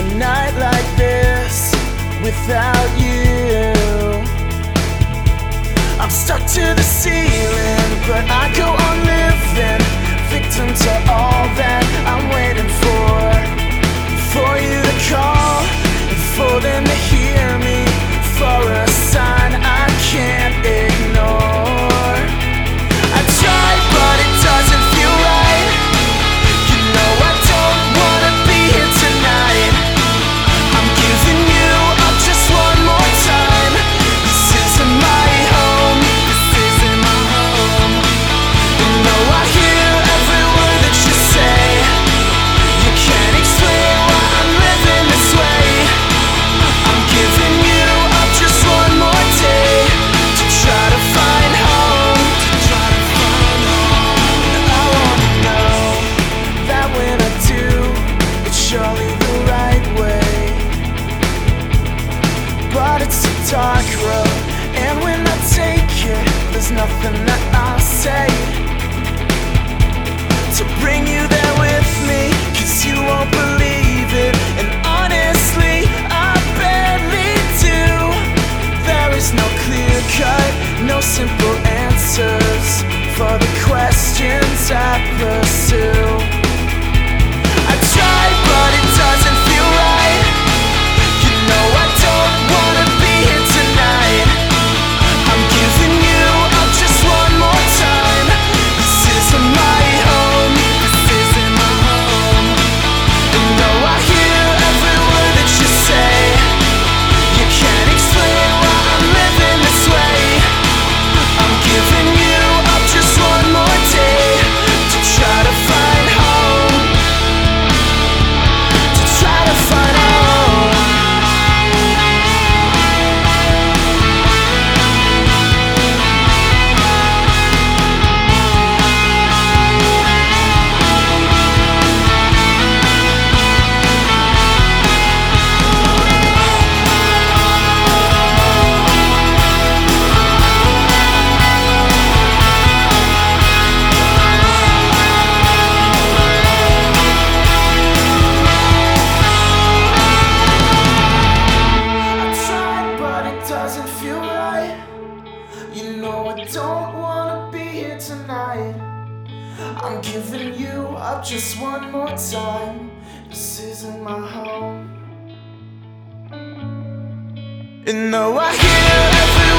a night like this without you. I'm stuck to the ceiling, but I go on living, victim to all that I'm waiting for. dark road And when I take it There's nothing that I say To bring you there with me Cause you won't believe it. And honestly I barely do. There is no clear cut No simple answers For the questions I pursue. I'm giving you up just one more time. This isn't my home. And though I hear every